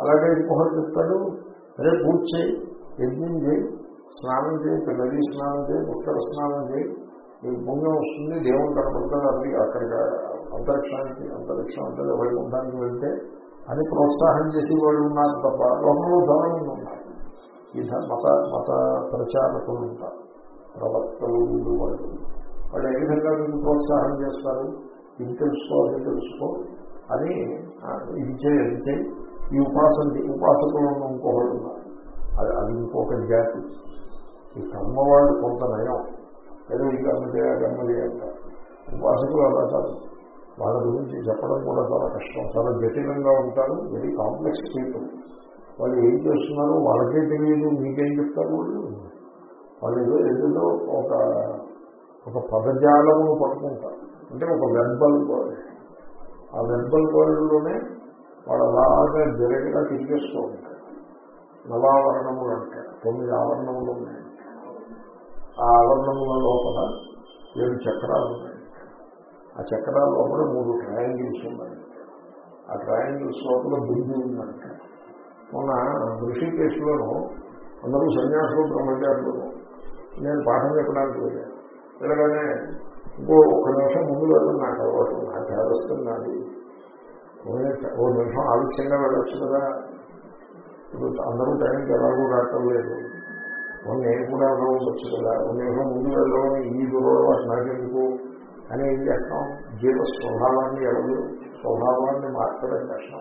అలాగే ఇంకొకటి చెప్తాడు అరే పూజ చేయి యజ్ఞం చేయి స్నానం చేయి నదీ స్నానం చేయి పుస్తక స్నానం చేయి మీకు పుణ్యం వస్తుంది దేవుడు కనపడుతుంది అది అక్కడికి అంతరిక్షానికి అంతరిక్షం అంటే వైకుంఠానికి వెళ్తే అని ప్రోత్సాహం చేసి వాళ్ళు ఉన్నారు తప్ప లోకంలో చాలా ఉన్నారు ఈ మత మత ప్రచారకులు ఉంటారు ప్రవక్తలు వీళ్ళు వాళ్ళు. వాళ్ళు ఏ విధంగా మీకు ప్రోత్సాహం చేస్తారు? ఇది తెలుసుకో అది తెలుసుకో. అని ఇది చేయి అది చేయి. ఈ ఉపాసన ఉపాసకులు ఉన్న ఉన్నారు. అది అది ఇంకొక జాతి. ఈ కర్మ వాళ్ళు కొంత నయం. ఏదో ఈ కర్మ చేయాలి కర్మ చేయాలి ఉపాసకులు అలా కాదు. వాళ్ళ గురించి చెప్పడం కూడా చాలా కష్టం. చాలా జటిలంగా ఉంటారు. Very complex people. వాళ్ళు ఏం చేస్తున్నారో వాళ్ళకే తెలియదు. మీకేం చెప్తారు వాళ్ళు? వాళ్ళు ఏదో ఏదో ఒక ఒక పదజాలమును పట్టుకుంటారు. అంటే ఒక వెర్బల్ వరల్డ్ ఆ వెర్బల్ వరల్డ్లోనే వాడు అలాగే జరిగిగా తిరిగేస్తూ ఉంటాడు. నవావరణములు అంటారు. తొమ్మిది ఆవరణములు ఉన్నాయి. ఆ ఆవరణముల లోపల ఏడు చక్రాలు ఉన్నాయి. ఆ చక్రాల లోపల మూడు ట్రయాంగిల్స్ ఉన్నాయి. ఆ ట్రయాంగిల్స్ లోపల బుద్ధి ఉందంట. మొన్న ఋషికేశ్లోను అందరూ సన్యాసులు బ్రహ్మచారులు నేను పాఠం చెప్పడానికి వెళ్ళాను. వెళ్ళగానే ఇంకో ఒక నిమిషం ముందు వెళ్ళడం నాకు అలవాటు నాకు చేదస్తుంది నాది ఓ నిమిషం ఆలస్యంగా వెళ్ళొచ్చు కదా. ఇప్పుడు అందరూ టైంకి ఎలాగో రావటం లేదు మొన్న నేను కూడా అలా కదా. ఒక నిమిషం ముందు వెళ్ళడం ఈ దూరం నాకెందుకు? అని ఏం చేస్తాం? జీవ స్వభావాన్ని ఎవరు? స్వభావాన్ని మార్చడం కష్టం.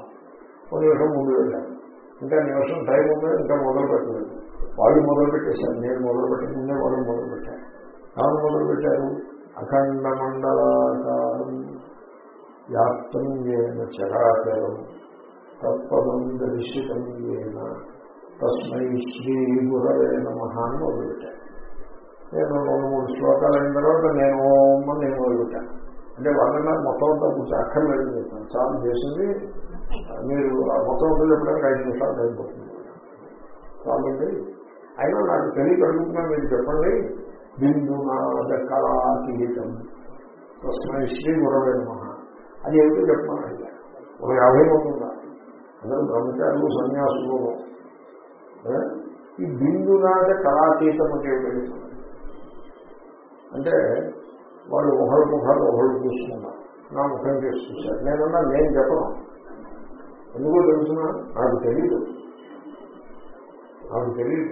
ఒక నిమిషం ముందు వెళ్ళాను ఇంకా నిమిషం టైం ఉందో? ఇంకా మొదలు పెట్టలేదు. వాళ్ళు మొదలు పెట్టేశారు. నేను మొదలు పెట్టకుండా వాళ్ళు మొదలు పెట్టాను ఎవరు మొదలు పెట్టారు? అఖండ మండలాకారం. వ్యాప్తం ఏన చరాచరం తత్పదం దర్శితం ఏన తస్మై శ్రీ గురవే నమ అని మొదలుపెట్టాను నేను రెండు మూడు శ్లోకాలు అయిన తర్వాత నేను ఓం అని నేను మొదలుపెట్టాను. అంటే వాళ్ళ మొత్తం అంతా కూర్చో అక్కర్లేదు చెప్పాను. చాలా చేసింది మీరు ఆ మొత్తం అంతా చెప్పడానికి ఐదు నిమిషాలు అయిపోతుంది కాబట్టి అయినా నాకు తెలియక అడుగుతున్నా మీరు చెప్పండి. బిందు నాద కళాతీతం తస్మై శ్రీ గురవే నమ. అది ఏమిటో చెప్పమని ఒక యాభై మంది ఉన్నారు. అందరూ బ్రహ్మచారులు సన్యాసులు. ఈ బిందునాద కళాతీతం అంటే ఏమిటి అంటే వాళ్ళు ఒకరి ముఖాలు ఒకరు చూసుకున్నారు నా ముఖం చేసి చూశారు. నేనన్నా నేను చెప్పను. ఎందుకో తెలుసిన? నాకు తెలియదు నాకు తెలియదు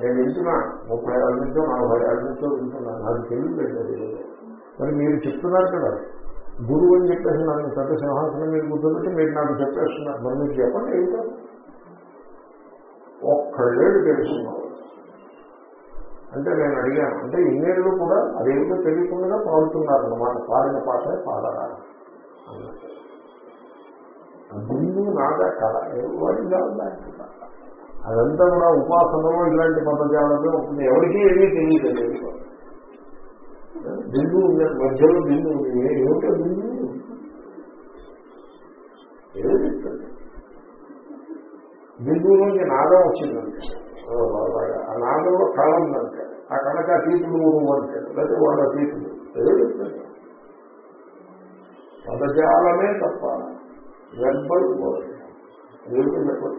నేను వింటున్నా. ముప్పై ఏళ్ళ నుంచో నలభై ఏళ్ళ నుంచో వింటున్నా. నాకు తెలియదు మరి మీరు చెప్తున్నారు కదా. గురువు అని చెప్పేసి నన్ను పెద్ద సింహాసనం మీరు కూర్చోబెట్టి మీరు నాకు చెప్పేస్తున్నారు. మరి మీరు చెప్పండి ఏమిటో? ఒక్కళ్ళేడు తెలుసుకున్నావు అంటే నేను అడిగాను అంటే ఇన్నేళ్ళు కూడా అదేమిటో తెలియకుండా పాడుతున్నారు అన్నమాట పాడిన పాటే పాడరా అన్నట్టు ముందు నాగా కళ. ఎవరి అదంతా కూడా ఉపాసనలో ఇలాంటి పదజాలంలో ఉంటుంది. ఎవరికీ ఏమీ తెలియదు. బిందు ఉంది మధ్యలో బిందు ఉంది. ఏ- బిందు ఏదో చెప్తుంది బిందువులోంచి నాదం వచ్చిందంటే ఓ బాబాయ్, ఆ నాదంలో కళ ఉందంటే ఆ కళకి అతీతుడు నువ్వు అంటాడు లేకపోతే వాళ్ళ అతీతుడు ఏదో చెప్తాడు పదజాలమే తప్ప వెర్బల్ వర్డ్ ఏమిటో చెప్పదు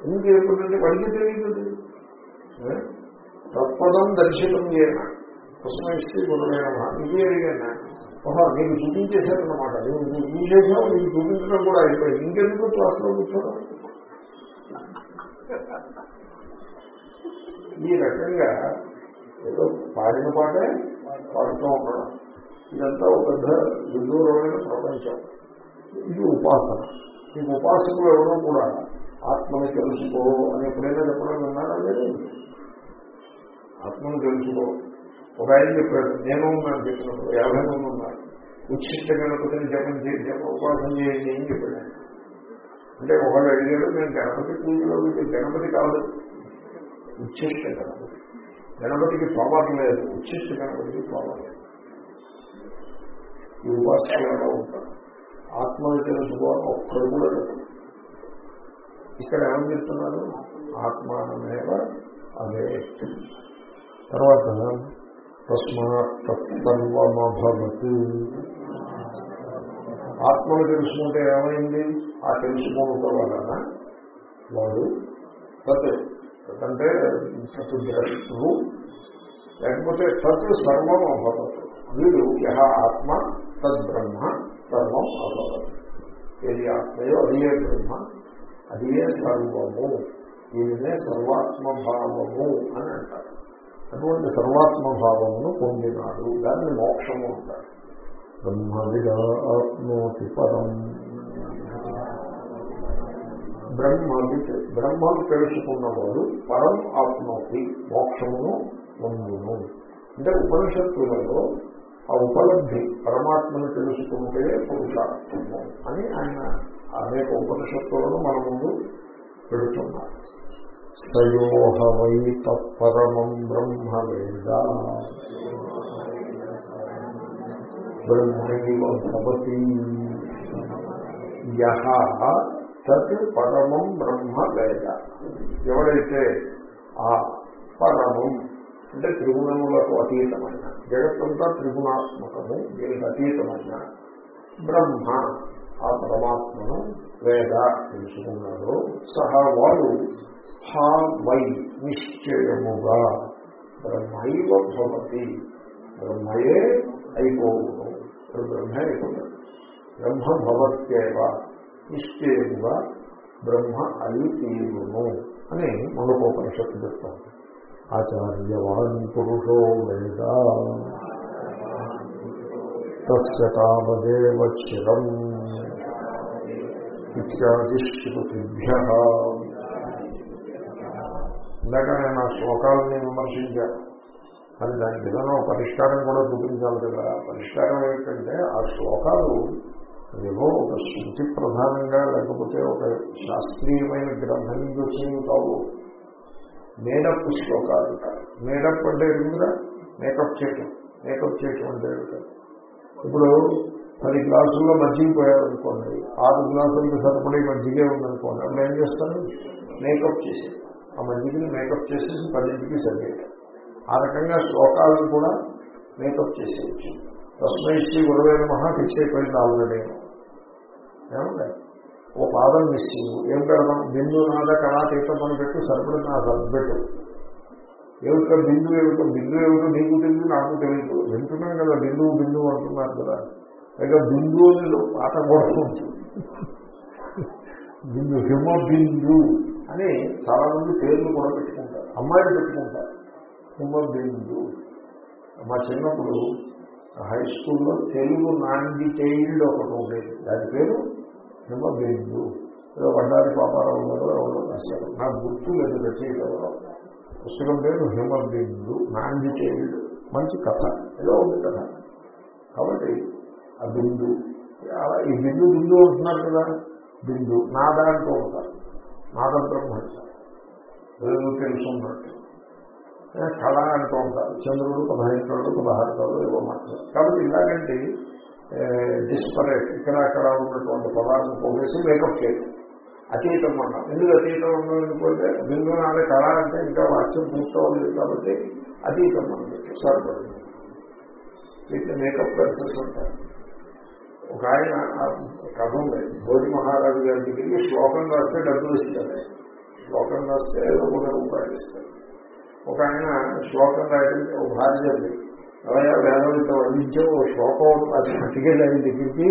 ఎందుకు ఏమిటంటే వాడికి తెలియదు. ఏ? తత్పదం దర్శనం ఏనా. కృష్ణశ్రీ గురువేమ ఇది అడిగాను? ఓహో నీకు చూపించేశారన్నమాట నువ్వు నీకు చూసేసావు నీకు చూపించడం కూడా అయిపోయింది. ఇంకెందుకు క్లాస్లో కూర్చోవడం? ఈ రకంగా ఏదో పాడిన పాటే పాడుతూ ఉండడం. ఇదంతా ఒక పెద్ద విదూరమైన ప్రపంచం. ఇది ఉపాసన. ఈ ఉపాసకులు ఎవరో కూడా ఆత్మని తెలుసుకో అని ఎప్పుడైనా చెప్పడం విన్నారా లేదు ఆత్మను తెలుసుకో. ఒక ఆయన చెప్పాడు నేను ఉన్నాను చెప్పినప్పుడు యాభై మంది ఉన్నారు. ఉచ్చిష్ట గణపతిని జపం చేసి జప ఉపాసన చేయండి అని చెప్పాడు అంటే ఒకళ్ళు అడిగాడు నేను గణపతి పూజలో వీటి గణపతి కాదు ఉచ్చిష్ట గణపతి. గణపతికి పవర్ లేదు. ఉచ్చిష్ట గణపతికి పవర్ లేదు. ఈ ఉపాసనలో ఉంటారు ఆత్మని తెలుసుకోవాలని ఒక్కడు కూడా లేదు. ఇక్కడ ఏమని చెప్తున్నారు? ఆత్మానమేవ అదే తర్వాత తస్మాత్ తత్సర్వమభవత్. ఆత్మను తెలుసుకుంటే ఏమైంది? ఆ తెలుసుకోవటం వలన వాడు తత్ తత్ అంటే తత్ ద్రష్టు లేకపోతే తత్ సర్వం అభవత్. వీడు యహ ఆత్మ తద్బ్రహ్మ సర్వం అభవత్. ఏది ఆత్మయో అదియే బ్రహ్మ అదియే సర్వము. దీనినే సర్వాత్మభావము అని అంటారు. అటువంటి సర్వాత్మభావమును పొందినాడు. దాన్ని మోక్షము అంటారు. బ్రహ్మవిదా ఆత్మోతి పరం బ్రహ్మవిత్ బ్రహ్మను తెలుసుకున్నవాడు పరం ఆత్మకి మోక్షమును పొందును. అంటే ఉపనిషత్తులలో ఆ ఉపలబ్ధి పరమాత్మను తెలుసుకుంటే పురుషార్థము అని ఆయన అనేక ఉపనిషత్తులను మన ముందు పెడుతున్నారు. సయోహ వై తత్పరమం బ్రహ్మ వేద బ్రహ్మైవ భవతి. యహ తత్ పరమం బ్రహ్మ వేద. ఎవరైతే ఆ పరమం అంటే త్రిగుణములకు అతీతమైన జగత్తంతా త్రిగుణాత్మకము దీనికి అతీతమైన బ్రహ్మ ఆ పరమాత్మను వేద తెలుసుకున్నాడు సహా వాడు హా వై నిశ్చయముగా బ్రహ్మైవ భవతి. బ్రహ్మయే అయిపోవును. ఇప్పుడు బ్రహ్మే అయిపోతాడు బ్రహ్మ భవత్యేవ. నిశ్చయముగా బ్రహ్మ అయి తీరును అని మనకోపనిషత్తు చెప్తాను ఆచార్యవాన్ పురుషో వేద. తస్య తావదేవ చిరం. ఇత్యాదిశ్రుతిభ్య. ఇందాక నేను ఆ శ్లోకాలని విమర్శించాను కానీ దానికి ఏదైనా పరిష్కారం కూడా చూపించాలి కదా. పరిష్కారం ఏంటంటే ఆ శ్లోకాలు ఏవో ఒక శృతి ప్రధానంగా లేకపోతే ఒక శాస్త్రీయమైన గ్రంథం నుంచి వచ్చినవి కావు మేడప్ శ్లోకాలు. మేడప్ అంటే ఎందుకురా మేకప్ చేయటం. మేకప్ చేయటం అంటే ఇప్పుడు పది గ్లాసుల్లో మజ్జిగ పోయారనుకోండి ఆరు గ్లాసులకి సరిపడే మజ్జిగే ఉందనుకోండి అప్పుడు ఏం చేస్తాను మేకప్ చేసి ఆ మజ్జిగని మేకప్ చేసేసి పదింటికి సరిపోయాడు ఆ రకంగా శ్లోకాలను కూడా మేకప్ చేసేయచ్చు. తస్మై శ్రీ గురువైన మహా ఫిక్స్ అయిపోయింది ఆల్రెడీ. ఏమండి? ఓ పాదం మిస్సింగ్ ఏం పెడదాం బిందు నాద కళాతీతం అని పెట్టు సరిపడిన నా సరిపెట్టు ఏమిటో బిందు ఏమిటో బిందు ఏమిటో నీకు తెలియదు నాకు తెలియదు వింటున్నాం కదా బిందువు బిందువు అంటున్నారు కదా. పైగా బిందు అని పాట కూడా బిందు హిమ బిందు అని చాలా మంది పేర్లు కూడా పెట్టుకుంటారు. అమ్మాయిలు పెట్టుకుంటారు. హిమ బిందు. మా చిన్నప్పుడు హై స్కూల్లో తెలుగు నాన్ డీటెయిల్డ్ ఒకటి ఉండేది. దాని పేరు హిమ ఏదో వడ్డారి పాపారావు గారు ఎవరో రాశారు నాకు గుర్తు లేదు రచయిత ఎవరో. పుస్తకం పేరు హిమ బిందు నాన్ డీటెయిల్డ్ మంచి కథ. ఏదో ఉంది కథ. కాబట్టి ఆ బిందు ఈ బిందు బిందు అంటున్నారు కదా? బిందు నా దాంట్లో ఉంటారు. నాదం బ్రహ్మ ఏదో తెలుసున్నట్టు కళ అంటూ ఉంటారు. చంద్రుడు పదహైదు కళ్ళు పదహారు కళ్ళు ఇవ్వమంటారు కాబట్టి ఇలాగంటే డిస్పరేట్ ఇక్కడ అక్కడ ఉన్నటువంటి పదాలను పోగేసి మేకప్ చేయడం అతీతం అన్న. ఎందుకు అతీతం అన్నాం ఎందుకంటే బిందు నాడే కళ అంటే ఇంకా వాక్యం పూర్తవలేదు కాబట్టి అతీతం అన్నది సరిపడింది. వీటిని మేకప్ ప్రాసెస్ ఉంటారు ఒక ఆయన కథ ఉంది. భోజి మహారాజు గారి దగ్గరికి శ్లోకం రాస్తే డబ్బులు ఇస్తారు శ్లోకం రాస్తే ఏదో కొన్ని రూపాయలు ఇస్తారు ఒక ఆయన శ్లోకం రాయడానికి ఒక భార్య ఉంది అలాగే వేదవితో అందించే ఓ శ్లోకం అసలు పట్టుకెళ్ళి ఆయన దగ్గరికి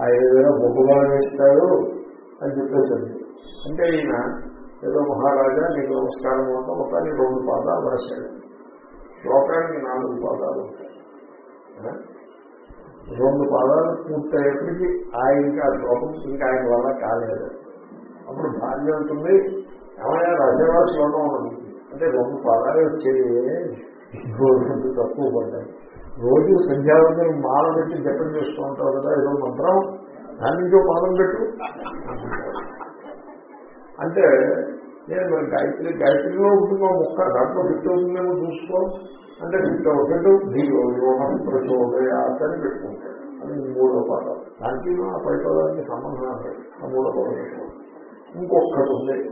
ఆ ఏదైనా బొగ్గుగా వేస్తాడు అని చెప్పేసింది అంటే ఈయన ఏదో మహారాజా నీకు నమస్కారం ఉంటాం మొత్తానికి రెండు పాదాలు రాశాడు. శ్లోకానికి నాలుగు పాదాలు రెండు పాదాలు పూర్తయ్యేప్పటికీ ఆయనకి ఆ శ్లోకం ఇంకా ఆయన వల్ల కాలేదు. అప్పుడు భార్య ఉంటుంది ఏమయ్యా రాసేవా శ్లోకం అంటే రెండు పాదాలు వచ్చేవి. రోజు తక్కువ పడ్డాయి. రోజు సంధ్యావందనం మాల పెట్టి జపం చేస్తూ ఉంటావు కదా ఏదో మంత్రం దాని నుంచో పదం పెట్టు. అంటే నేను మరి గాయత్రి గాయత్రిలో ఉంటుందో ముక్క దాంట్లో ఫిట్ అవుతుందేమో చూసుకో. అంటే ఫిట్ అవుతాడు ధీరో యోగం ప్రచోదయాత్ అని పెట్టుకుంటాడు అది మూడో పదం. దానికి ఆ పై సంబంధం ఆ మూడో పదం ఇంకొకటి ఉంది.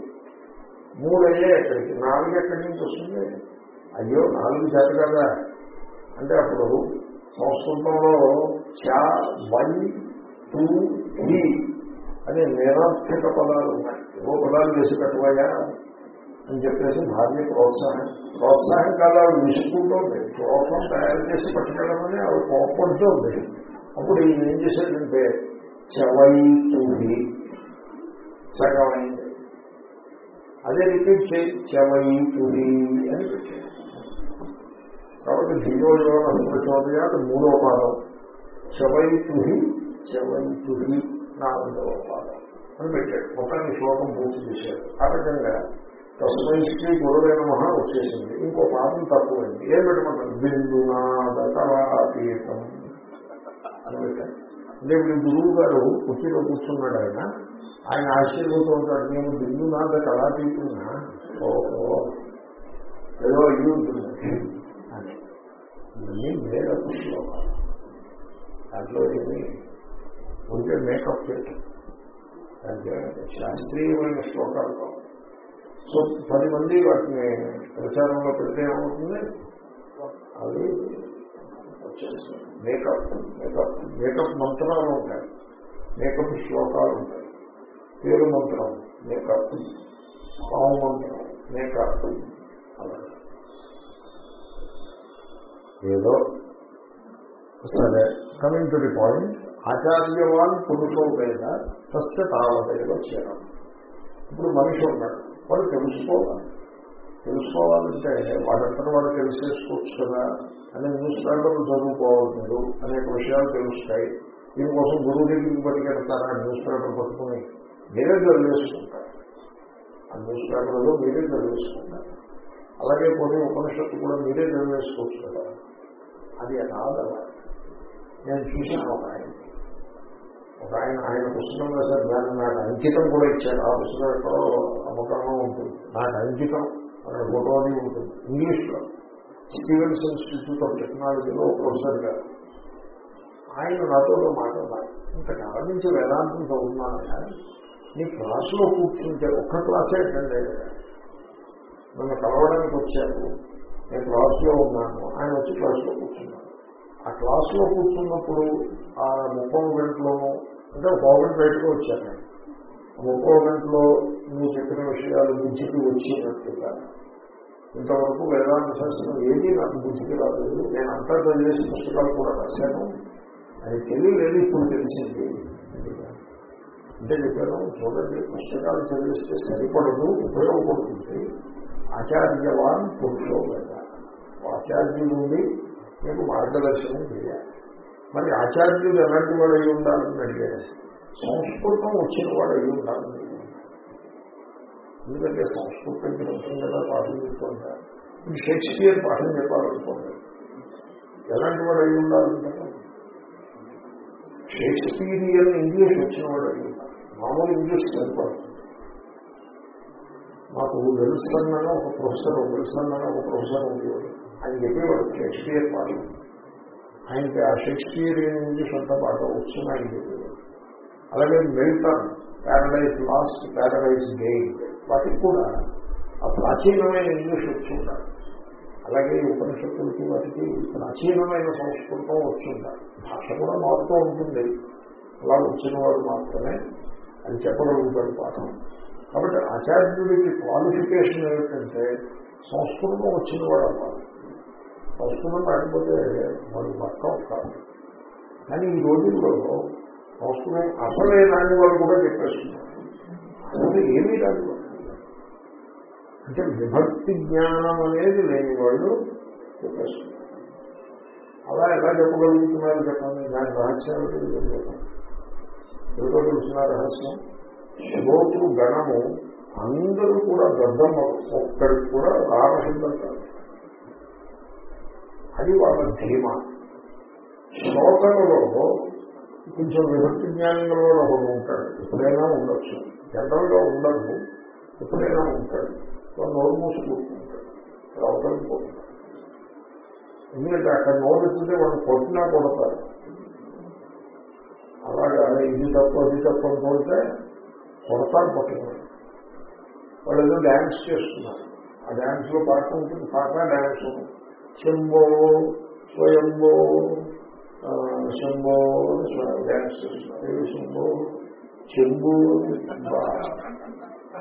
మూడయ్యే ఎక్కడికి? నాలుగు ఎక్కడి నుంచి వస్తుంది? అయ్యో నాలుగు చేత కదా. అంటే అప్పుడు సంస్కృతంలో చా వన్ టూ త్రీ అనే నిరర్థక పదాలు ఉన్నాయి. ఏవో పదాలు వేసి కట్టువయ్యా అని చెప్పేసి భార్య ప్రోత్సాహం ప్రోత్సాహం కాదు ఆవిడ విసుకుంటుంది శ్లోకం తయారు చేసి పట్టుకెళ్ళమని ఆవిడ కోప్పడుతుంది. అప్పుడు ఈయన ఏం చేశాడంటే చవైతుడి సగం అదే రిపీట్ చేయి చవైతుడి అని పెట్టాడు. కాబట్టి ధీరోజో ప్రచోదయాలు మూడో పాదం. చవైతుహి చవైతుహి నాలుగవ పాదం అని పెట్టాడు. మొత్తాన్ని శ్లోకం పూర్తి చేశాడు ఆ రకంగా తస్మై శ్రీ గురువైన మహా వచ్చేసింది. ఇంకో పాదం తక్కువైంది. ఏం పెట్టమంటారు? బిందునాదీతం అని పెట్టాడు అంటే ఇప్పుడు గురువు గారు కుర్చీలో కూర్చున్నాడు ఆయన. ఆయన ఆశ్చర్యంతో ఉంటాడు. నేను బిందునాథ కళాతీతున్నా ఓహో. ఏదో అయ్యి ఉంటుంది. ఇవన్నీ మేడప్ శ్లోకాలు దాంట్లో ఏమి ఉంటే మేకప్ చేయటం అంటే శాస్త్రీయమైన శ్లోకాలు కావు సో పది మంది వాటిని ప్రచారంలో పెడితే ఏమవుతుంది? అవి వచ్చేస్తాయి. మేకప్ మేకప్ మేకప్ మంత్రాలు ఉంటాయి. మేకప్ శ్లోకాలు ఉంటాయి. పేరు మంత్రం మేకప్ పావు మంత్రం మేకప్ అలా. ఏదో సరే కమింగ్ టు ది పాయింట్ ఆచార్యవాన్ పురుషో వేద తస్య తావదేవ చేరం ఇప్పుడు మనిషి ఉన్నాడు వాడు తెలుసుకోవాలి. తెలుసుకోవాలంటే వాడంతా వాడు తెలిసేసుకోవచ్చు కదా అనే న్యూస్ పేపర్లు చదువుకోవాలి మీరు అనేక విషయాలు తెలుస్తాయి. దీనికోసం గురువు దగ్గరికి పట్టుకెడతారా న్యూస్ పేపర్ పట్టుకుని మీరే చదివేసుకుంటారు. ఆ న్యూస్ పేపర్లో మీరే చదివేసుకుంటారు. అలాగే కొన్ని ఉపనిషత్తు కూడా మీరే చదివేసుకోవచ్చు కదా. అది రాదలా నేను చూశాను ఒక ఆయన. ఒక ఆయన ఆయన పుస్తకం రాశారు దాన్ని నాకు అంకితం కూడా ఇచ్చారు. ఆ పుస్తకం ఎక్కడో అమ్మకంలో ఉంటుంది. నాకు అంకితం అక్కడ ఫోటో అది ఉంటుంది. ఇంగ్లీష్లో. స్టీవెన్స్ ఇన్స్టిట్యూట్ ఆఫ్ టెక్నాలజీలో ప్రొఫెసర్ గారు. ఆయన నాతో మాట్లాడారు ఇంతకాలం నుంచి వేదాంతం చదువుతున్నాను కానీ నీ క్లాసులో కూర్చుంటే ఒక్క క్లాసే అటెండ్ అయ్యాడు నన్ను కలవడానికి వచ్చారు. నేను క్లాస్లో ఉన్నాను ఆయన వచ్చి క్లాస్లో కూర్చున్నాను. ఆ క్లాస్లో కూర్చున్నప్పుడు ఆ ముప్పై గంటలోనూ అంటే గవర్నమెంట్ బయటకు వచ్చాను. ఆ ముప్పై గంటలో నువ్వు చెప్పిన విషయాలు బుద్ధికి వచ్చినట్టుగా ఇంతవరకు వేదాంత శాస్త్రం ఏది నాకు బుద్ధికి రాలేదు నేను అంతా చదివేసి పుస్తకాలు కూడా రాశాను. అది తెలియలేదు ఇప్పుడు తెలిసింది. అంటే చెప్పాను చూడండి పుస్తకాలు చదివిస్తే సరిపడదు ఉపయోగపడుతుంది. ఆచార్యవాన్ పురుషోగం కదా ఆచార్యులు నుండి మీకు మార్గదర్శనం చేయాలి. మరి ఆచార్యులు ఎలాంటి వాడు అయి ఉండాలని అడిగారు. సంస్కృతం వచ్చిన వాడు అయి ఉండాలని ఎందుకంటే సంస్కృతం గ్రంథం కదా పాఠం చెప్తుంటారు ఇది షేక్స్పియర్ పాఠం చెప్పాలనుకోండి. ఎలాంటి వాడు అయి ఉండాలంటే షేక్స్పీరియన్ ఇంగ్లీష్ వచ్చిన వాడు అయి ఉండాలి. మామూలు ఇంగ్లీష్ సరిపడుతుంది మాకు వెల్సన్ అని ఒక ప్రొఫెసర్ వెల్సన్ అని ఒక ప్రొఫెసర్ ఉండేవాడు. ఆయన చెప్పేవాడు షేక్స్పియర్ పాఠం ఆయనకి ఆ షేక్స్పియర్ నుంచి సొంత పాట వచ్చిన ఆయన చెప్పేవాడు. అలాగే Milton Paradise Lost Paradise Gain వాటికి కూడా ఆ ప్రాచీనమైన ఇంగ్లీష్ వచ్చి అలాగే ఉపనిషత్తులకి వాటికి ప్రాచీనమైన సంస్కృతం వచ్చి భాష కూడా మారుతూ ఉంటుంది. అలా వచ్చిన వాడు మాత్రమే అది చెప్పగలుగుతాడు పాఠం కాబట్టి ఆచార్యుడికి క్వాలిఫికేషన్ ఏమిటంటే సంస్కృతం వచ్చిన వాడు అవ్వాలి. సంస్కృతం రాకపోతే వాడు వర్కౌట్ కాదు కానీ ఈ రోజుల్లో సంస్కృతం అసలే రాని వాళ్ళు కూడా చెప్పేస్తున్నారు. అసలు ఏమీ రాదు అంటే విభక్తి జ్ఞానం అనేది లేని వాళ్ళు చెప్పేస్తున్నారు. అలా ఎలా చెప్పగలుగుతున్నారు చెప్పండి? దాని రహస్యాలు ఏమిటో ఏదో తెలిసిన రహస్యం? శ్రోతృ గణము అందరూ కూడా గద్దమ్మ ఒక్కడికి కూడా రామశబ్దం కాదు. అది వాళ్ళ ధీమ శ్రోతలలో కొంచెం విభక్తి జ్ఞానంలో ఒకడు ఉంటాడు. ఎప్పుడైనా ఉండొచ్చు. జనరల్గా ఉండదు. ఎప్పుడైనా ఉంటాడు. నోరు మూసుకుంటుంటాడు అవతలకి పోతుంటాడు ఎందుకంటే అక్కడ నోరు ఎత్తితే వాళ్ళు కొట్టినా కొడతారు అలాగా ఇది తప్పు అది తప్పు అనుకుంటే కొడతారు పట్టుకున్నారు వాళ్ళు ఏదో డ్యాన్స్ చేస్తున్నారు. ఆ డ్యాన్స్లో పాట ఉంటుంది. పాట డ్యాన్స్ శంభో స్వయంభో శంభో డ్యాన్స్ చేస్తున్నారు శంభో చెంబు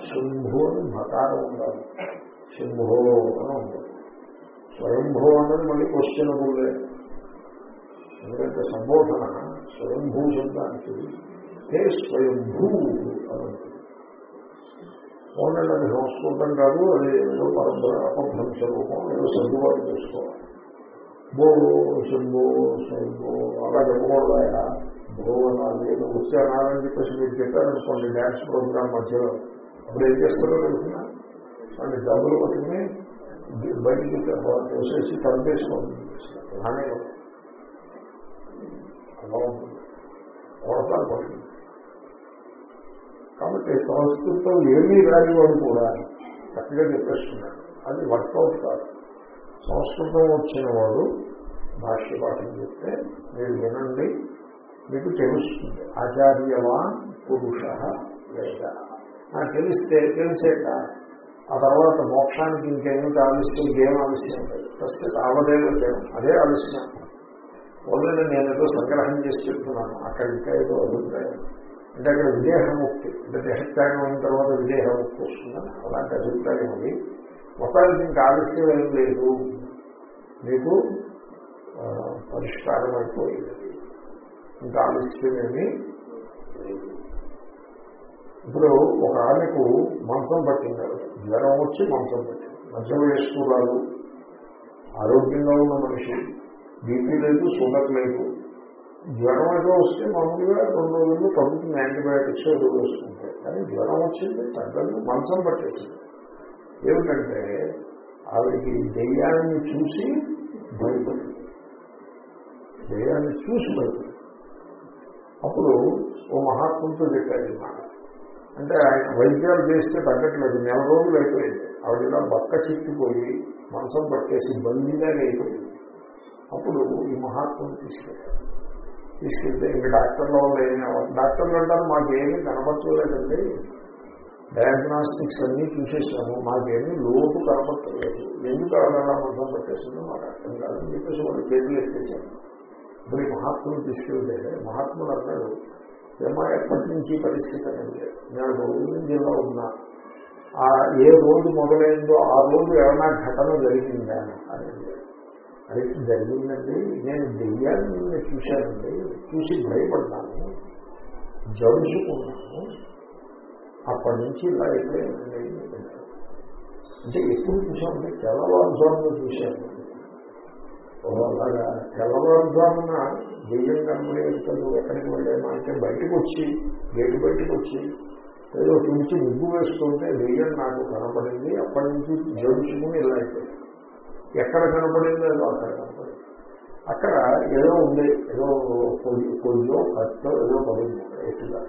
శంభు అని మకారం ఉండాలి శంభో అని ఉంటుంది స్వయంభో అన్నది మళ్ళీ క్వశ్చన్ ఉండే ఎందుకంటే సంబోధన స్వయంభూ శబ్దానికి హే స్వయంభూ అని ఉంటుంది ఓన్లండి అది సంస్కృతం కాదు అది ఏదో పరంపర అపభ్రంశ రూపం ఏదో సర్దుబాటు చేసుకోవాలి. బో శంభో స్వయంభో అలా చెప్పకూడదు ఆయన. బో అనాలి ఏదో వచ్చి అనాలని చెప్పేసి మీరు చెప్పారనుకోండి డ్యాన్స్ ప్రోగ్రామ్ మధ్యలో అప్పుడు ఏం చేస్తారో తెలిసిన? వాళ్ళు డబ్బులు పట్టుకుని బయటికి వచ్చేసి కలిపేసుకోండి అలానే అలా ఉంటుంది. కొడతారు పడుతుంది కాబట్టి సంస్కృతం ఏమీ రాని వాడు కూడా చక్కగా చెప్పేస్తున్నాడు అది వర్కౌట్ కాదు. సంస్కృతం వచ్చిన వాడు భాష్య పాఠం చెప్తే మీరు వినండి. మీకు తెలుస్తుంది. ఆచార్యవాన్ పురుష వేద. నాకు తెలిస్తే తెలిసేట ఆ తర్వాత మోక్షానికి ఇంకేమిటి ఆలస్యం ఇంకేం ఆలస్యం ఫస్ట్ ఆవదేవత అదే ఆలస్యం. వాళ్ళని నేను ఏదో సంగ్రహం చేసి చెప్తున్నాను. అక్కడ ఇంకా ఏదో అభిప్రాయం. అంటే అక్కడ విదేహముక్తి. అంటే దేహత్యాగం అయిన తర్వాత విదేహముక్తి వస్తుందని అలాంటి అభిప్రాయం అది మొత్తానికి ఇంకా ఆలస్యం ఏం లేదు. మీకు పరిష్కారం అయిపోయింది. ఇంకా ఆలస్యం లేదు. ఇప్పుడు ఒక ఆమెకు మంచం పట్టింది జ్వరం వచ్చి మంచం పట్టింది. మధ్య వయస్కురాలు ఆరోగ్యంగా ఉన్న మనిషి. బీపీ లేదు షుగర్ లేదు. జ్వరం ఏదో వస్తే మామూలుగా రెండు రోజులు తగ్గుతుంది యాంటీబయాటిక్స్ ఏదో వేసుకుంటాయి కానీ జ్వరం వచ్చింది తగ్గదు మంచం పట్టేసింది. ఏమిటంటే ఆవిడకి దెయ్యాన్ని చూసి భయపడి దెయ్యాన్ని చూసి భయపడి అప్పుడు ఓ మహాత్ముతో చెప్పారు మాట. అంటే ఆయన వైద్యాలు చేస్తే తగ్గట్లేదు నెల రోజులు అయిపోయింది. ఆవిడ బక్క చిక్కిపోయి మనసం పట్టేసి బందీగా అయిపోయింది. అప్పుడు ఈ మహాత్ముని తీసుకెళ్ళారు. తీసుకెళ్తే ఇంక డాక్టర్లో వల్ల ఏమీ డాక్టర్లు అంటారు మాకేమీ కనపడలేదండి డయాగ్నాస్టిక్స్ అన్నీ చూసేసాము. మాకేమీ లోటు కనపడలేదు ఎందుకు అలా మొత్తం పట్టేసిందో మాకు అర్థం కాదని చెప్పేసి వాళ్ళు పేర్లు ఎత్తేసాను ఇప్పుడు ఈ మహాత్ముని తీసుకెళ్తే మహాత్ములు అన్నాడు ఏమో ఎప్పటి నుంచి పరిస్థితి అనేది? నేను రోజు ఉన్నా. ఆ ఏ రోజు మొదలైందో ఆ రోజు ఏమైనా ఘటన జరిగిందా? అనేది అది జరిగిందండి. నేను దెయ్యాన్ని చూశానండి. చూసి భయపడ్డాను. జడుచుకున్నాను అప్పటి నుంచి ఇలా అయిపోయిందండి. అంటే ఎప్పుడు చూసామంటే తెల్లవారుజామున చూశాను. అలాగా తెల్లవారుజామున దెయ్యం కనబడేది ఎక్కడికి వెళ్ళామా అంటే బయటకు వచ్చి గేటు బయటకు వచ్చి ఏదో తుడిచి ముగ్గు వేస్తుంటే దెయ్యం నాకు కనపడింది. అప్పటి నుంచి జడుచుకుని ఇలా అయిపోయింది. ఎక్కడ కనపడిందో ఏదో అక్కడ కనపడింది. అక్కడ ఏదో ఉంది ఏదో కొద్దిలో కట్టో ఏదో పడింది ఎట్టుగా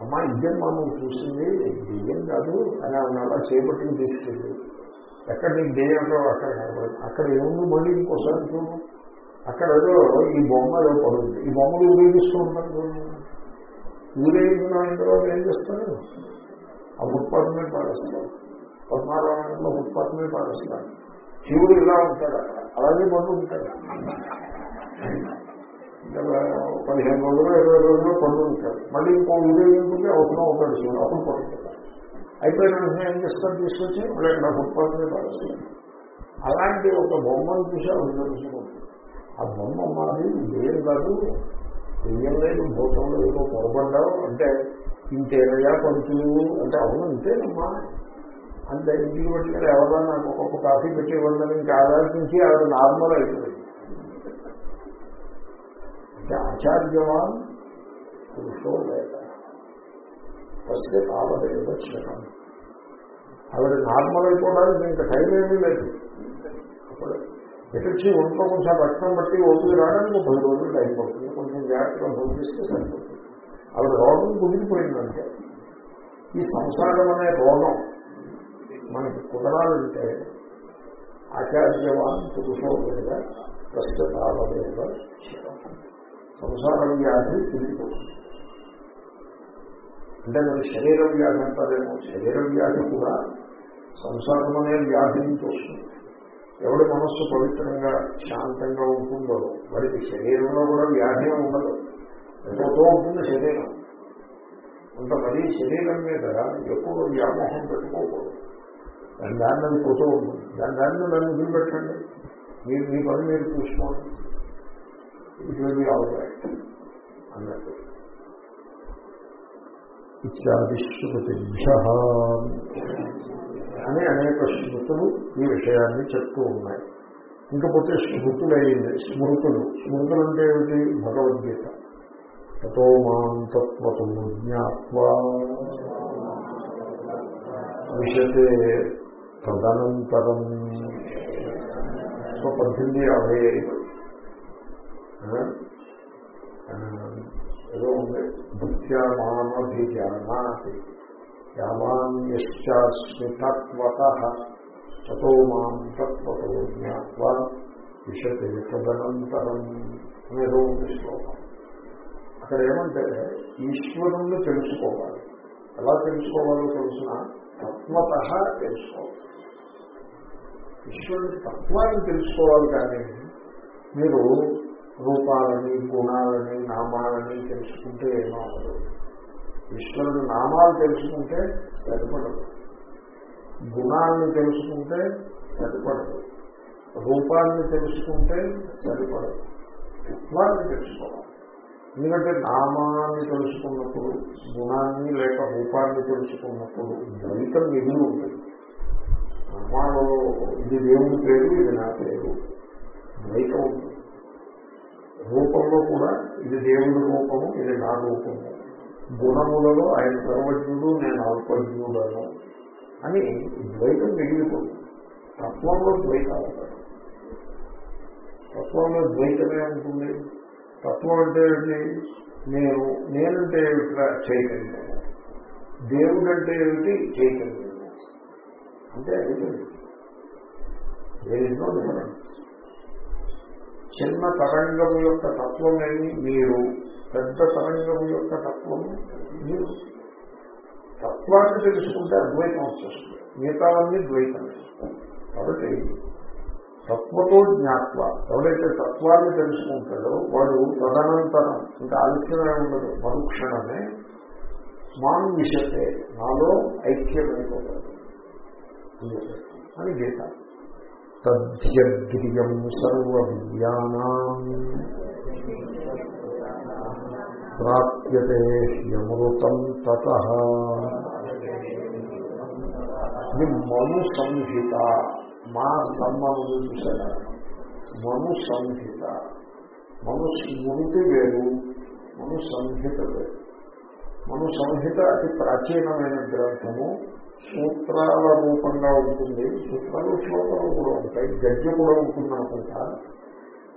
అమ్మా ఇదే మనం చూసింది? దెయ్యం కాదు అని ఆమె అలా చేపట్టింది తీసుకెళ్ళి ఎక్కడ నీకు దెయ్యంలో అక్కడ కనపడింది. అక్కడ ఏముంది మళ్ళీ ఇంకోసారి చూడు. అక్కడ ఏదో ఈ బొమ్మ ఏదో పడుతుంది ఈ బొమ్మలు ఉపయోగిస్తూ ఉంటారు ఊరేగించిన తర్వాత ఏం చేస్తారు? ఆ ఫుట్పాత్ మీద పారేస్తారు. పద్మారాయణంలో ఫుట్పాత్ మీద పారేస్తారు. శివుడు ఇలా ఉంటాడు. అలాగే పండు ఉంటాడు. పదిహేను రోజులు ఇరవై రోజులు పండు ఉంటాడు. మళ్ళీ ఇంకో ఊరేగింపుకి అవసరం అవుతాడు శివుడు. అప్పుడు పడుతుంది అయిపోయిన వెంటనే ఏం చేస్తారు తీసుకొచ్చి మళ్ళీ నా ఫుట్పాత్ మీద పారేస్తారు అలాంటి ఒక బొమ్మను చూసి ఆవిడ తెలుసుకుంటుంది ఆ బొమ్మ మాది ఏం కాదు. ఏం లేదు భూతంలో ఏదో పొరపడ్డావు. అంటే ఇంతేనయా పడుతుంది అంటే అవును ఇంతేనమ్మా. అంతే ఇంటికి పట్టుకుని ఎవరో నాకు ఒక్కొక్క కాఫీ పెట్టి ఇవ్వండి ఇంకా ఆలోచించి ఆవిడ నార్మల్ అయిపోయింది. అంటే ఆచార్యవాన్ పురుషో లేక. ఫస్ట్ తావదేవ క్షణం ఆవిడ నార్మల్ అయిపోవడానికి ఇంకా టైం ఏమీ లేదు. అప్పుడు ఎటుచ్చి ఒంట్లో కొంచెం రక్తం బట్టి ఓపిక రావడానికి పది రోజులు టైం పడుతుంది. కొంచెం జాగ్రత్తగా భోజనిస్తే సరిపోతుంది. ఆవిడ రోగం కుదిరిపోయిందంటే ఈ సంసారం అనే రోగం మనకి కుదరాలంటే ఆచార్యవాన్ పురుషోదేవ ప్రస్తుతావదేవ సంసార వ్యాధి తిరిగిపోతుంది. అంటే మరి శరీర వ్యాధి అంటారేమో. శరీర వ్యాధి కూడా సంసారం అనే వ్యాధి నుంచి వస్తుంది ఎవడి మనస్సు పవిత్రంగా శాంతంగా ఉంటుందో వాడికి శరీరంలో కూడా వ్యాధి ఉండదు. ఎంతో ఉంటుంది శరీరం. అంత మరీ శరీరం మీద ఎప్పుడు వ్యామోహం పెట్టుకోకూడదు. దాని దాన్ని అది పోతూ ఉంటుంది దాని దాన్ని నన్ను వదిలిపెట్టండి మీరు మీ పని మీరు చూసుకోండి. It will be all right అన్నట్టు. ఇత్యాది అని అనేక శృతులు ఈ విషయాన్ని చెప్తూ ఉన్నాయి. ఇంకపోతే స్మృతులైంది. స్మృతులు. స్మృతులు అంటే ఏమిటి? భగవద్గీత. తతో మాం తత్వతో జ్ఞాత్వా. విషతే తదనంతరం సో పద్దెనిమిది యాభై ఐదు ఏదో ఉంది భృత్యామానభిజానాతి యామాన్యశ్చాస్మి తత్వత తతో మాం తత్వతో జ్ఞాత్వా విశతే తదనంతరం అనేదో ఉంది శ్లోకం అక్కడ ఏమంటే ఈశ్వరుణ్ణి తెలుసుకోవాలి। ఎలా తెలుసుకోవాలో తెలిసిన? తత్వత తెలుసుకోవాలి। ఈశ్వరుడి తత్వాన్ని తెలుసుకోవాలి కానీ మీరు రూపాలని గుణాలని నామాలని తెలుసుకుంటే ఏమో అవ్వదు. ఈశ్వరుడు నామాలు తెలుసుకుంటే సరిపడదు. గుణాలను తెలుసుకుంటే సరిపడదు. రూపాన్ని తెలుసుకుంటే సరిపడదు. తత్వాన్ని తెలుసుకోవాలి. ఎందుకంటే నామాన్ని తెలుసుకున్నప్పుడు గుణాన్ని లేక రూపాన్ని తెలుసుకున్నప్పుడు ద్వైతం మిగిలి ఉంటుంది. నామాలలో ఇది దేవుడి పేరు ఇది నా పేరు. ద్వైతం ఉంటుంది రూపంలో కూడా ఇది దేవుడి రూపము ఇది నా రూపము. గుణములలో ఆయన సర్వజ్ఞుడు నేను అల్పజ్ఞుడను అని ద్వైతం మిగిలిపోతుంది తత్వంలో ద్వైతం ఉంటాడు తత్వంలో ద్వైతమే ఉంటుంది తత్వం అంటే ఏంటి నేను నేనంటే ఏమిట్రా చైతన్యం? దేవుడు అంటే ఏమిటి? చైతన్యం. అంటే అయిపోయింది ఏదో డిఫరెన్స్ చిన్న తరంగము యొక్క తత్వమేమి మీరు పెద్ద తరంగము యొక్క తత్వము మీరు. తత్వాన్ని తెలుసుకుంటే అద్వైతం వచ్చేస్తుంది మిగతావన్నీ ద్వైతం కాబట్టి తత్వతో జ్ఞాత్వ ఎవరైతే తత్వాన్ని తెలుసుకుంటాడో వాడు తదనంతరం ఇంకా ఆలస్యమే ఉండదు మరుక్షణమే మాన్ విషతే నాలో ఐక్యమైపోతాడు. అని గీత. తద్ధ్యగ్రియం సర్వ ప్రాప్యతే హ్యమృతం తత. మను సంహిత మా సమ్మను చూసారా మను సంహిత మను స్మృతి వేరు మను సంహిత వేరు. మను సంహిత అతి ప్రాచీనమైన గ్రంథము. సూత్రాల రూపంగా ఉంటుంది. సూత్రాలు శ్లోకాలు కూడా ఉంటాయి. గద్య కూడా ఉంటుంది అనుకుంటా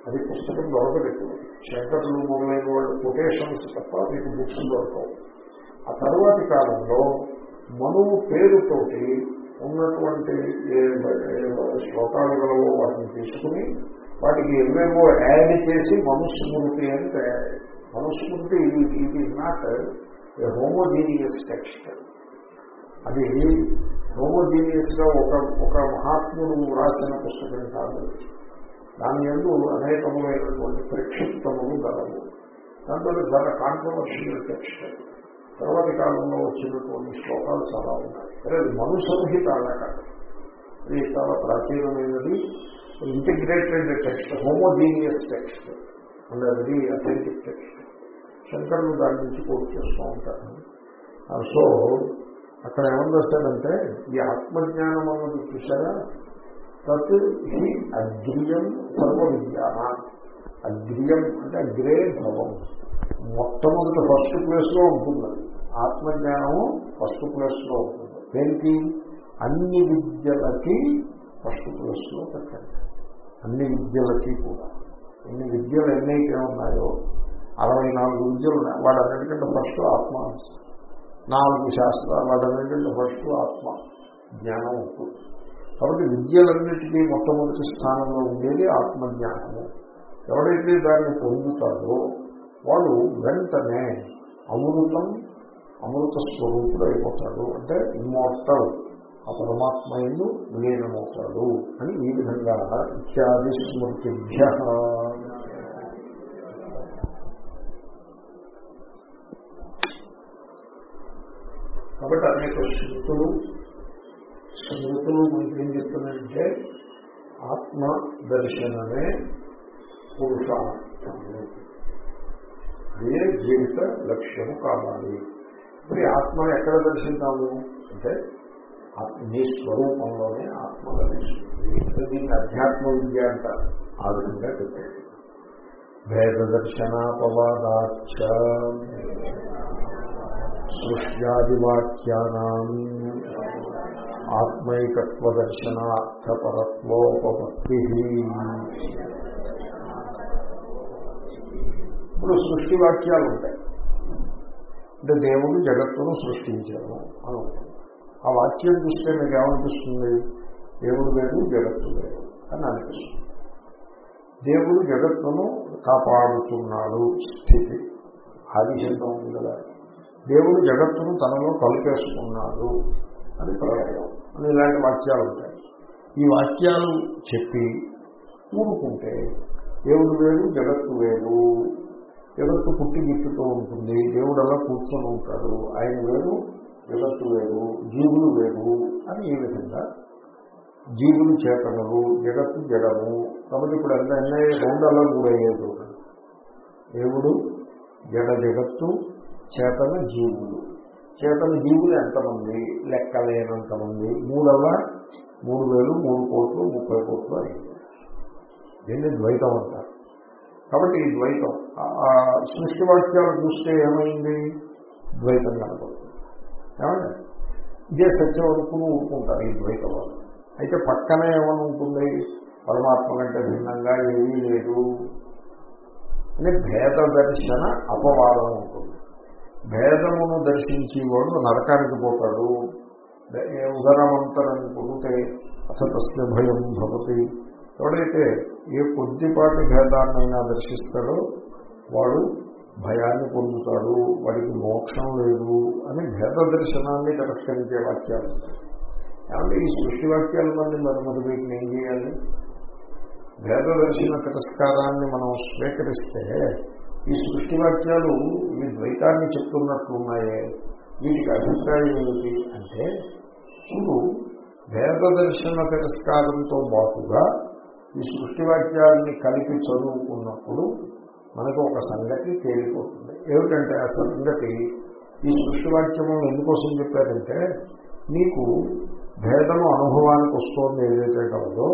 అది పుస్తకం దొరకలేదు. శంకరులు మొదలైన వాళ్ళు కొటేషన్స్ తప్ప మీకు బుక్స్ దొరకవు. ఆ తర్వాతి కాలంలో మనువు పేరుతోటి ఉన్నటువంటి ఏ శ్లోకాలు గలవో వాటిని తీసుకుని వాటికి ఏమేమో యాడ్ చేసి మనుస్మృతి అని తయారయ్యాయి. మనుస్మృతి ఇది ఇది నాట్ ఏ హోమోజీనియస్ టెక్స్ట్ అది హోమోజీనియస్గా ఒక ఒక మహాత్ముడు రాసిన పుస్తకం కాదు. దాని ఎందు అనేకములైనటువంటి ప్రక్షిప్తములు గలవు. దాంతో చాలా కాంట్రవర్షియల్ టెక్స్ట్ తర్వాతి కాలంలో వచ్చినటువంటి శ్లోకాలు చాలా ఉన్నాయి. అదే మనుసంహిత అలా కాదు అది చాలా ప్రాచీనమైనది. Integrated text homogeneous text. And అది అథెంటిక్ టెక్స్ట్ శంకర్లు దాని నుంచి కోట్ చేస్తూ ఉంటారు. సో అక్కడ ఏమని రాశాడంటే ఈ ఆత్మజ్ఞానం అన్నది చూసారా తత్ హి అగ్రియం సర్వ విజ్ఞాన అగ్రియం అంటే అగ్రే భవం. మొట్టమొదటి ఫస్ట్ ప్లేస్లో ఉంటుంది. ఆత్మజ్ఞానము ఫస్ట్ ప్లేస్లో ఉంటుంది. దేనికి? అన్ని విద్యలకి ఫస్ట్ ప్లేస్లో పెట్టండి అన్ని విద్యలకి కూడా. ఎన్ని విద్యలు ఎన్నైతే ఉన్నాయో అరవై నాలుగు విద్యలు ఉన్నాయి. వాడన్నిటికంటే ఫస్ట్ ఆత్మ. నాలుగు శాస్త్రాలు అడగండి ఫస్ట్ ఆత్మ జ్ఞానం ఉంటుంది కాబట్టి విద్యలన్నిటికీ మొట్టమొదటి స్థానంలో ఉండేది ఆత్మజ్ఞానము. ఎవరైతే దాన్ని పొందుతారో వాడు వెంటనే అమృతం అమృత స్వరూపుడు అయిపోతాడు. అంటే ఇమ్మోర్టల్ ఆ పరమాత్మ ఎందు విలీనమవుతాడు అని ఈ విధంగా ఇత్యాది స్మృతిభ్య కాబట్టి అనేక శృతులు స్మృతులు మనకి ఏం చెప్తున్నాయంటే ఆత్మ దర్శనమే పురుషార్థము. అదే జీవిత లక్ష్యము కావాలి. మరి ఆత్మ ఎక్కడ దర్శించాము? అంటే నీ స్వరూపంలోనే ఆత్మ దర్శిస్తుంది. దీన్ని అధ్యాత్మ విద్య అంటారు. ఆ విధంగా చెప్పారు. భేద దర్శనాపవాదాచ సృష్ట్యాదివాక్యానం. ఆత్మైకత్వదర్శనార్థపరత్వోపత్తి ఇప్పుడు సృష్టి వాక్యాలు ఉంటాయి అంటే దేవుడు జగత్తును సృష్టించాము అని ఉంటుంది ఆ వాక్యం చూస్తే మీకు ఏమనిపిస్తుంది దేవుడు వేరు జగత్తు వేరు అని అనిపిస్తుంది. దేవుడు జగత్తును కాపాడుతున్నాడు. స్థితి. ఆదిశబ్దం ఉంది కదా. దేవుడు జగత్తును తనలో కలిపేసుకున్నాడు అని ప్రయోగం అని ఇలాంటి వాక్యాలు ఉంటాయి. ఈ వాక్యాలు చెప్పి ఊరుకుంటే దేవుడు వేరు జగత్తు వేరు. జగత్తు పుట్టి గిట్టుతూ ఉంటుంది. దేవుడు అలా కూర్చొని ఉంటాడు. ఆయన వేరు జగత్తు వేరు జీవులు వేరు అని ఈ విధంగా జీవులు చేతనులు జగత్తు జడము. కాబట్టి ఇప్పుడు ఎంత రెండు అలా కూడా అయ్యేది దేవుడు జడ జగత్తు చేతన జీవులు. చేతన జీవులు ఎంతమంది? లెక్కలేనంతమంది. మూడవ మూడు వేలు మూడు కోట్లు ముప్పై కోట్లు అయింది దీన్ని ద్వైతం అంటారు. కాబట్టి ఈ ద్వైతం ఆ సృష్టి వాక్యాలు చూస్తే ఏమైంది? ద్వైతం కనపడుతుంది ఏమండి? ఇదే సత్యం అనుకుని ఊరుకుంటారు ఈ ద్వైతం వాళ్ళు. అయితే పక్కనే ఏమని ఉంటుంది పరమాత్మ కంటే భిన్నంగా ఏమీ లేదు. అని భేద దర్శన అపవాదం ఉంటుంది. భేదమును దర్శించేవాడు నరకానికి పోతాడు. ఉదరమంతరం పుడితే అసతస్య భయం భవతి. ఎవడైతే ఏ కొద్దిపాటి భేదాన్నైనా దర్శిస్తాడో వాడు భయాన్ని పొందుతాడు వాడికి మోక్షం లేదు అని భేద దర్శనాన్ని తిరస్కరించే వాక్యాలు. కాబట్టి ఈ సృష్టి వాక్యాల నుండి మరి మరి వీటిని ఏం చేయాలి? భేద దర్శన తిరస్కారాన్ని మనం స్వీకరిస్తే ఈ సృష్టి వాక్యాలు ద్వైతాన్ని చెప్తున్నట్లున్నాయే? వీటికి అభిప్రాయం ఏమిటి? అంటే చూడు భేద దర్శన తిరస్కారంతో పాటుగా ఈ సృష్టి వాక్యాలని కలిపి చదువుకున్నప్పుడు మనకు ఒక సంగతి తేలిపోతుంది. ఏమిటంటే ఆ సంగతి ఈ సృష్టి వాక్యములను ఎందుకోసం చెప్పారంటే నీకు భేదము అనుభవానికి వస్తోంది ఏదైతే కలదో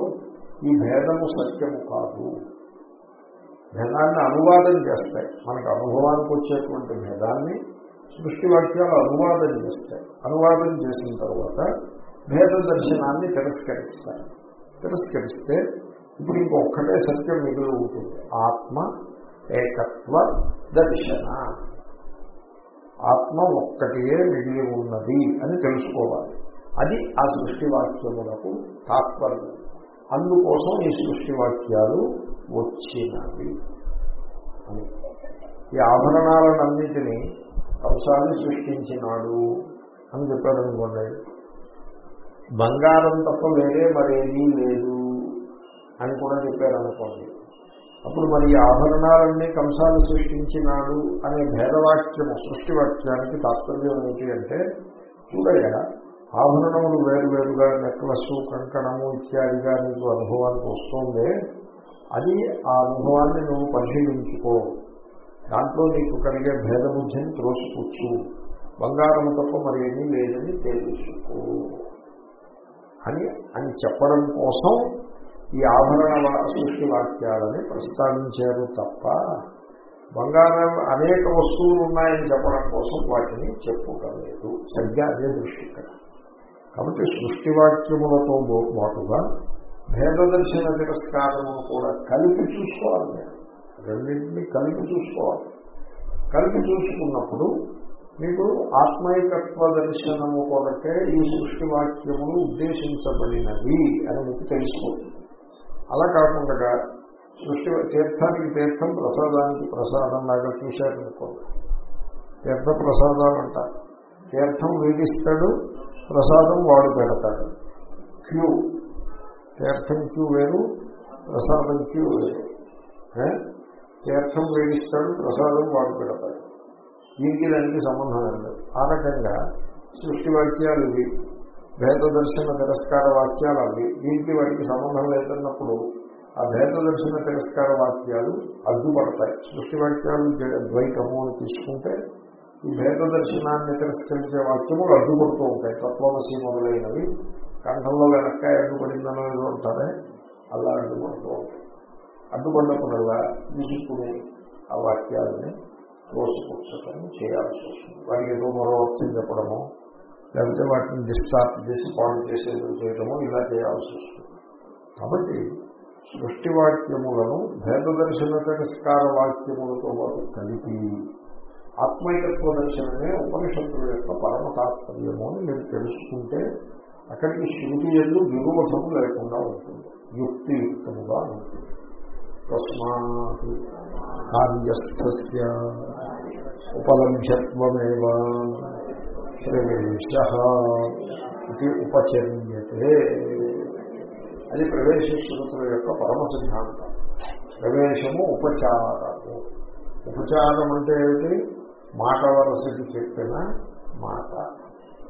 ఈ భేదము సత్యము కాదు. భేదాన్ని అనువాదం చేస్తాయి. మనకు అనుభవానికి వచ్చేటువంటి భేదాన్ని సృష్టి వాక్యాలు అనువాదం చేస్తాయి. అనువాదం చేసిన తర్వాత భేద దర్శనాన్ని తిరస్కరిస్తాయి. తిరస్కరిస్తే ఇప్పుడు ఇంకొక్కటే సత్యం మిగిలి ఉంటుంది. ఆత్మ ఏకత్వ దర్శన. ఆత్మ ఒక్కటియే మిగిలి ఉన్నది అని తెలుసుకోవాలి. అది ఆ సృష్టి వాక్యములకు తాత్పర్యం. అందుకోసం ఈ సృష్టి వాక్యాలు వచ్చినవి. అని. ఈ ఆభరణాలన్నిటినీ కంసాన్ని సృష్టించినాడు అని చెప్పాడు అనుకోండి బంగారం తప్ప వేరే మరేదీ లేదు అని కూడా చెప్పారనుకోండి. అప్పుడు మరి ఈ ఆభరణాలన్నీ కంసాలు సృష్టించినాడు అనే భేదవాక్యము సృష్టి వాక్యానికి తాత్పర్యం ఏంటి అంటే చూడగా ఆభరణములు వేరువేరుగా నెక్లెస్ కంకణము ఇత్యాదిగా నీకు అనుభవానికి వస్తుందే అది ఆ అనుభవాన్ని నువ్వు పరిశీలించుకో. దాంట్లో నీకు కలిగే భేదబుద్ధిని త్రోసిపుచ్చు. బంగారం తప్ప మరి ఏమీ లేదని తెలుసుకో అని అని చెప్పడం కోసం ఈ ఆభరణ సృష్టి వాక్యాలని ప్రస్తావించారు తప్ప బంగారం అనేక వస్తువులు ఉన్నాయని చెప్పడం కోసం వాటిని చెప్పుకోలేదు సరిగ్గా అదే దృష్టి ఇక్కడ. కాబట్టి సృష్టివాక్యములతో పాటుగా భేద దర్శన తిరస్కారము కూడా కలిపి చూసుకోవాలి నేను రెండింటినీ కలిపి చూసుకోవాలి. కలిపి చూసుకున్నప్పుడు మీకు ఆత్మైకత్వ దర్శనము కొరకే ఈ సృష్టి వాక్యములు ఉద్దేశించబడినవి అని మీకు తెలుసుకోండి అలా కాకుండా సృష్టి తీర్థానికి తీర్థం ప్రసాదానికి ప్రసాదం లాగా చూశారనుకోండి. తీర్థ ప్రసాదాలు అంటారు. తీర్థం వీడిస్తాడు ప్రసాదం వాడు పెడతాడు. క్యూ. తీర్థం క్యూ వేరు ప్రసాదం క్యూ వేరు తీర్థం వేడిస్తాడు ప్రసాదం వాడు పెడతాడు. దీనికి దానికి సంబంధం లేదు. ఆ రకంగా సృష్టి వాక్యాలు ఇవి. భేద దర్శన తిరస్కార వాక్యాలు అవి. దీనికి వాటికి సంబంధం లేదన్నప్పుడు ఆ భేద దర్శన తిరస్కార వాక్యాలు అడ్డుపడతాయి. సృష్టి వాక్యాలు ద్వైతము అని తీసుకుంటే ఈ భేద దర్శనాన్ని తిరస్కరించే వాక్యములు అడ్డుపడుతూ ఉంటాయి. తత్వమసి మొదలైనవి. కంఠంలో వెనక్కాయ ఏదో ఉంటారే అలా అడ్డుపడుతూ అడ్డుపడినప్పుడల్లా విసుక్కుని ఆ వాక్యాలని తోసిపుచ్చటం చేయాల్సి వస్తుంది. వారికి ఏదో మరో అర్థం చెప్పడము లేకపోతే వాటిని డిస్టార్ట్ చేసి పాయింట్ చేసేది చేయడము ఇలా చేయాల్సి వస్తుంది. కాబట్టి సృష్టి వాక్యములను భేద దర్శన తిరస్కార వాక్యములతో పాటు కలిపి ఆత్మైకత్వ దర్శనమే ఉపనిషత్తుల యొక్క పరమ తాత్పర్యము అని మీరు తెలుసుకుంటే అక్కడికి శృతి ఎందు విరోధము లేకుండా ఉంటుంది. యుక్తియుక్తముగా ఉంటుంది. తస్మాత్ కార్యస్థస్య ఉపలభ్యత్వమేవ ప్రవేశ ఇది ఉపచర్యతే. అది ప్రవేశ శృతుల యొక్క పరమ సిద్ధాంతం ప్రవేశము ఉపచారము. ఉపచారం అంటే ఏమిటి? మాట వరసకి చెప్పిన మాట.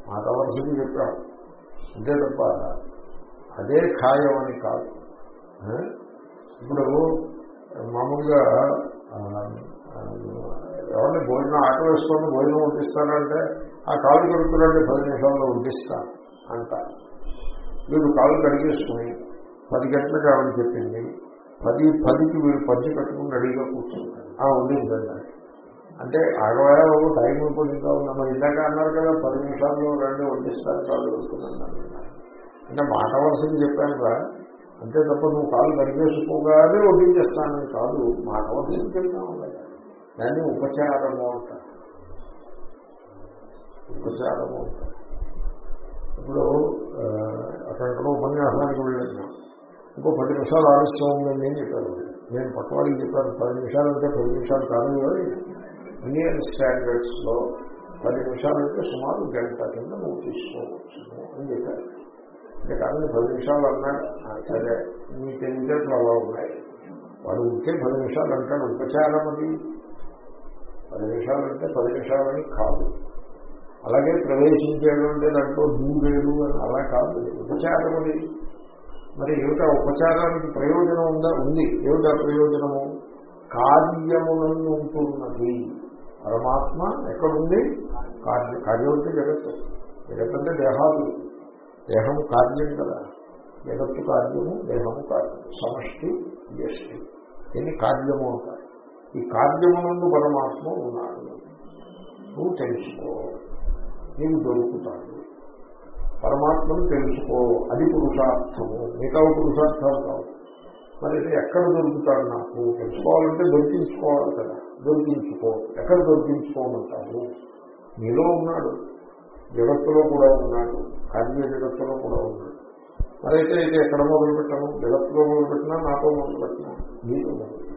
మాట వరసకి చెప్పాం అంతే తప్ప అదే ఖాయం అని కాదు ఇప్పుడు మామూలుగా ఎవరిని భోజనం ఆటో వేసుకొని భోజనం వడ్డిస్తానంటే ఆ కాలు కడుక్కురండి పది నిమిషాల్లో వడ్డిస్తా అంట. వీడు కాలు కడిగేసుకుని పది గంటలకు ఆవిడ చెప్పింది పది పదికి వీడు పంచి కట్టుకుని రెడీగా కూర్చుంటాడు. ఆ వడ్డించండి అంటే ఆగవాయా బాబు టైం అయిపోయిందా ఉన్నా మరి ఇందాక అన్నారు కదా పది నిమిషాల్లో రెండు వడ్డిస్తాను కాలు కడుక్కున్నాను అంటే మాట వలసింది చెప్పాను రా అంతే తప్ప నువ్వు కాలు కడిగేసుకోగానే వడ్డించేస్తానని కాదు మాట వలసింది చెప్పాను దాన్ని ఉపచారము అంటారు. ఉపచారము అంటారు. ఇప్పుడు ఆ, అక్కడెక్కడో ఉపన్యాసానికి వెళ్ళాను. ఇంకో పది నిమిషాలు ఆలస్యం ఉందని అని చెప్పారు నేను పక్కవాడికి చెప్పాను పది నిమిషాలు అంటే పది నిమిషాలు కాదు కానీ ఇండియన్ స్టాండర్డ్స్లో పది నిమిషాలంటే సుమారు గంట కింద నువ్వు తీసుకోవచ్చు అని చెప్పారు. అంటే కానీ పది నిమిషాలు అన్నాడు. "ఆ, సరే మీ తెలివితేటలు అలా ఉన్నాయి. వాడు ఉంటే పది నిమిషాలు అంటాడు. ఉపచారం అది పది నిమిషాలు అంటే పది నిమిషాలని కాదు. అలాగే ప్రవేశించేయడం అంటే దాంట్లో దూరేడు అని అలా కాదు. ఉపచారం అది మరి ఏమిటా ఉపచారానికి ప్రయోజనం ఉందా? ఉంది. ఏమిటా ప్రయోజనము? కార్యములను ఉంటున్నది. పరమాత్మ ఎక్కడుంది? కార్య కార్యం అంటే జగత్తు. జగత్ అంటే దేహాలు. దేహము కార్యం కదా. జగత్తు కార్యము దేహము కార్యము సమష్టి వ్యష్టి. దీన్ని కార్యము అంటారు. ఈ కార్యమునందు పరమాత్మ ఉన్నాడు. నువ్వు తెలుసుకో. నీవు దొరుకుతాడు పరమాత్మను తెలుసుకో. అది పురుషార్థము. మిగతా పురుషార్థాలు కావు. మరి ఎక్కడ దొరుకుతాడు నాకు? తెలుసుకోవాలంటే దొరికించుకోవాలి కదా. దొరికించుకో. ఎక్కడ దొరికించుకోమంటాడు నీలో ఉన్నాడు. జగత్తులో కూడా ఉన్నాడు. కార్య జగత్తులో కూడా ఉన్నాడు. మరైతే ఇది ఎక్కడ మొదలు పెట్టాను జగత్తులో మొదలు పెట్టినా నాతో మొదలు పెట్టినా నీతో మొదలు పెట్టాను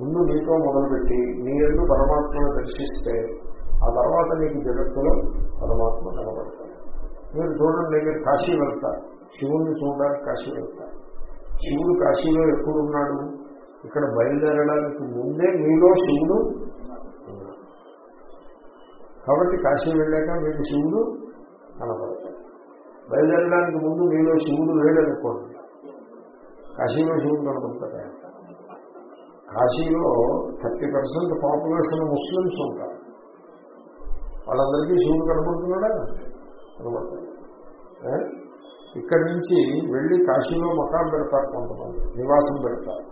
ముందు నీతో మొదలుపెట్టి నీ ఎందు పరమాత్మను దర్శిస్తే ఆ తర్వాత నీకు జగత్తులో పరమాత్మ కనబడతాడు. మీరు చూడండి మీరు కాశీ వెళ్తారు. శివుణ్ణి చూడడానికి కాశీ వెళ్తారు. శివుడు కాశీలో ఎప్పుడు ఉన్నాడు ఇక్కడ బయలుదేరడానికి ముందే మీలో శివుడు కాబట్టి కాశీ వెళ్ళాక మీకు శివుడు కనపడతాడు బయలుదేరడానికి ముందు మీలో శివుడు లేడనుకోండి. కాశీలో శివుడు కనపడతాడు కాశీలో థర్టీ పర్సెంట్ పాపులేషన్ ముస్లిమ్స్ ఉంటారు. వాళ్ళందరికీ శివుడు కనపడుతున్నాడా కనపడతాడు ఇక్కడి నుంచి వెళ్ళి కాశీలో మకాం పెడతారు కొంతమంది. నివాసం పెడతారు.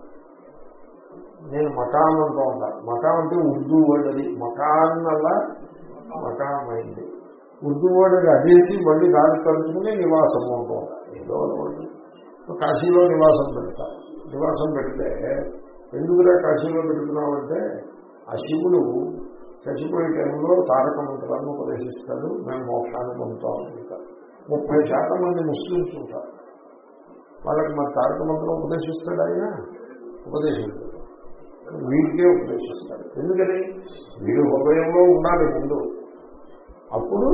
నేను మకాం అంటూ ఉంటాను మకాం అంటే ఉర్దూ వర్డ్ అది. మకాన్ అలా మకాం అయింది. ఉర్దూ వర్డ్ అది అదేసి మళ్ళీ దాన్ని కలుపుకుని నివాసం అంటూ ఉంటాను ఏదో కాశీలో నివాసం పెడతారు నివాసం పెడితే ఎందుకురా కాశీలో పెడుతున్నామంటే ఆ శివుడు చచ్చిపోయే టైంలో తారక మంత్రాలను ఉపదేశిస్తాడు. మేము మోక్షాన్ని పొందుతాం అంటారు ముప్పై శాతం మంది ముస్లింస్ ఉంటారు. వాళ్ళకి మరి తారక మంత్రం ఉపదేశిస్తాడు ఆయన? ఉపదేశిస్తాడు వీడికే ఉపదేశిస్తాడు. ఎందుకని? వీడు హృదయంలో ఉండాలి ముందు. అప్పుడు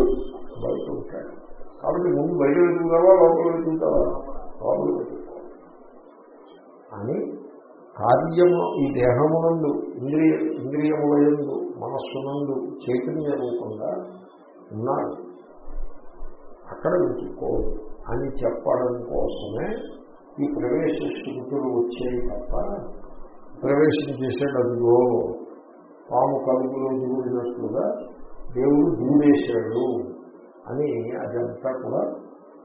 బయట ఉంటాడు. కాబట్టి ముందు బయట వెతుకుతావా లోపల వెతుకుతావా? లోపల వెతుకుతావా? అని కార్యము ఈ దేహమునందు ఇంద్రియ ఇంద్రియములందు మనస్సునందు చైతన్య రూపంగా ఉన్నాడు. అక్కడ ఉంచుకో అని చెప్పడం కోసమే ఈ ప్రవేశ శృతులు వచ్చాయి తప్ప ప్రవేశం చేసేది అదిగో పాము కలుపులో దూరినట్లుగా దేవుడు దూరేశాడు అని అదంతా కూడా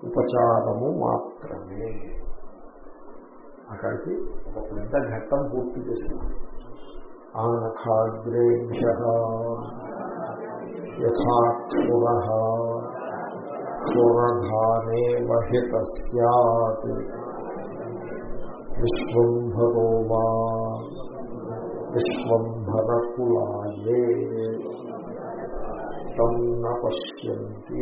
ఉపచారము మాత్రమే. అక్కడికి ఒక పెద్ద ఘట్టం పూర్తి చేసింది ఆనఖాగ్రేభ్య యథాక్షుర క్షురధానే మహిత సత్ విశ్వంభరో వా. విశ్వంభరకులాయే తన్న పశ్యంతి.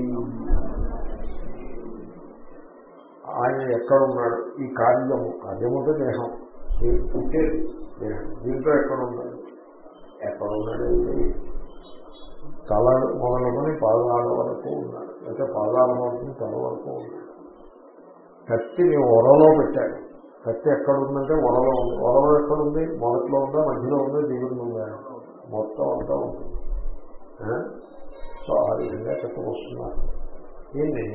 ఆయన ఎక్కడ ఉన్నాడు ఈ కార్యము కార్యముంటే దేహం. ఈ పుట్టేది దేహం. దీంట్లో ఎక్కడ ఉన్నాడు ఎక్కడ ఉన్నాడు తల మొదలుకొని పాదాల వరకు ఉన్నాడు. అయితే పాదాల వరకు తల వరకు కత్తిని ఒరలో పెట్టాడు. కత్తి ఎక్కడుందంటే ఒరలో ఉంది. ఒరలో ఎక్కడుంది? మొదట్లో ఉందా? మధ్యలో ఉందా? దిగుడు ఉందా? మొత్తం అంతా ఉంది. సో ఆ విధంగా చెప్పవస్తున్నారు దీన్ని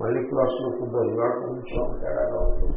మళ్ళీ క్లాసులో ఫుడ్ అలవాటు కొంచెం తేడాగా ఉంటుంది